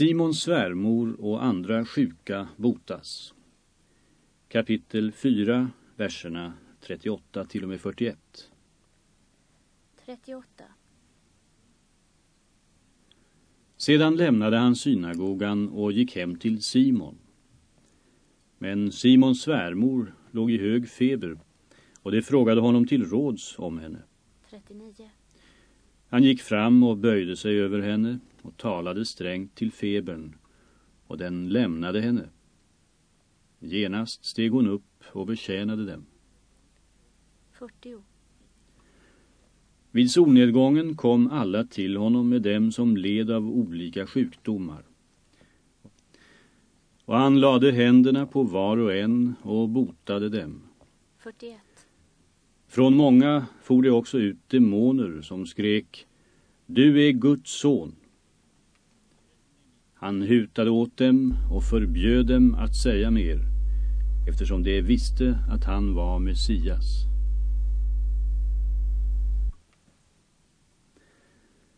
Simons svärmor och andra sjuka botas. Kapitel 4, verserna 38 till och med 41. 38. Sedan lämnade han synagogan och gick hem till Simon. Men Simons svärmor låg i hög feber och det frågade honom till råds om henne. 39. Han gick fram och böjde sig över henne och talade strängt till febern och den lämnade henne. Genast steg hon upp och betjänade dem. 40. Vid solnedgången kom alla till honom med dem som led av olika sjukdomar. Och han lade händerna på var och en och botade dem. 41. Från många for det också ut demoner som skrek Du är Guds son. Han hutade åt dem och förbjöd dem att säga mer eftersom de visste att han var Messias.